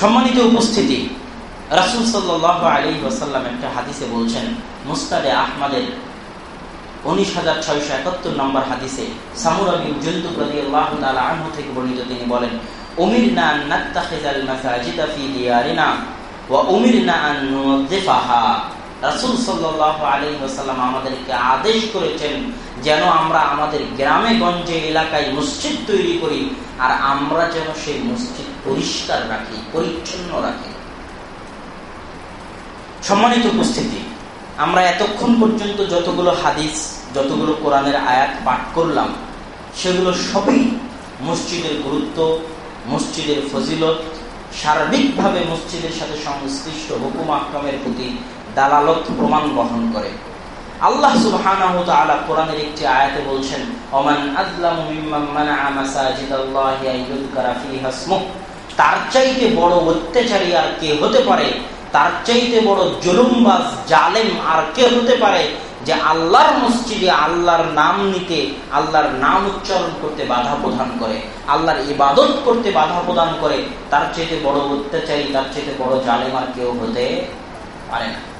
সম্মানিত উপস্থিতি, রাসুল সাল্লাহ আলী ওসাল্লাম একটা হাদিসে বলছেন, মুস্তাদে আহমাদের উনিশ হাজার ছয়শো একাত্তর নম্বর হাদিসে সামুরাবিন জন্তু প্রতি আল্লাহ তালা আনহু থেকে বর্ণিত তিনি বলেন উমির না নাত্তাখিজাল মাসাজিদা ফি দিয়ারিনা ওয়া উমির না আন নুযিফাহা রাসূল সাল্লাল্লাহু আলাইহি ওয়াসাল্লাম আমাদেরকে আদেশ করেছেন যেন আমরা আমাদের গ্রামে, গঞ্জে, এলাকায় মসজিদ তৈরি করি আর আমরা যেন সেই মসজিদ পরিষ্কার রাখি, পরিচ্ছন্ন রাখি। সম্মানিত উপস্থিতি, আমরা এতক্ষণ পর্যন্ত যতগুলো হাদিস, যতগুলো কোরআনের আয়াত পাঠ করলাম, সেগুলো সবই মসজিদের গুরুত্ব, মসজিদের ফজিলত, সার্বিকভাবে মসজিদের সাথে সংশ্লিষ্ট হুকুম আক্রমের প্রতি দালালত প্রমাণ বহন করে। আল্লাহ সুবহানাহু তাআলা একটি আয়াতে বলছেন, ওমান আযলামু মিম্মান মানাআ তার চাইতে বড় অত্যাচারী আর কে হতে পারে? তার চাইতে বড় জুলুমবাজ, জালেম আর কে হতে পারে যে আল্লাহর মসজিদে আল্লাহর নাম নিতে, আল্লাহর নাম উচ্চারণ করতে বাধা প্রদান করে, আল্লাহর ইবাদত করতে বাধা প্রদান করে? তার চাইতে বড় অত্যাচারী, তার চাইতে বড় জালেম আর কেউ হতে পারে না।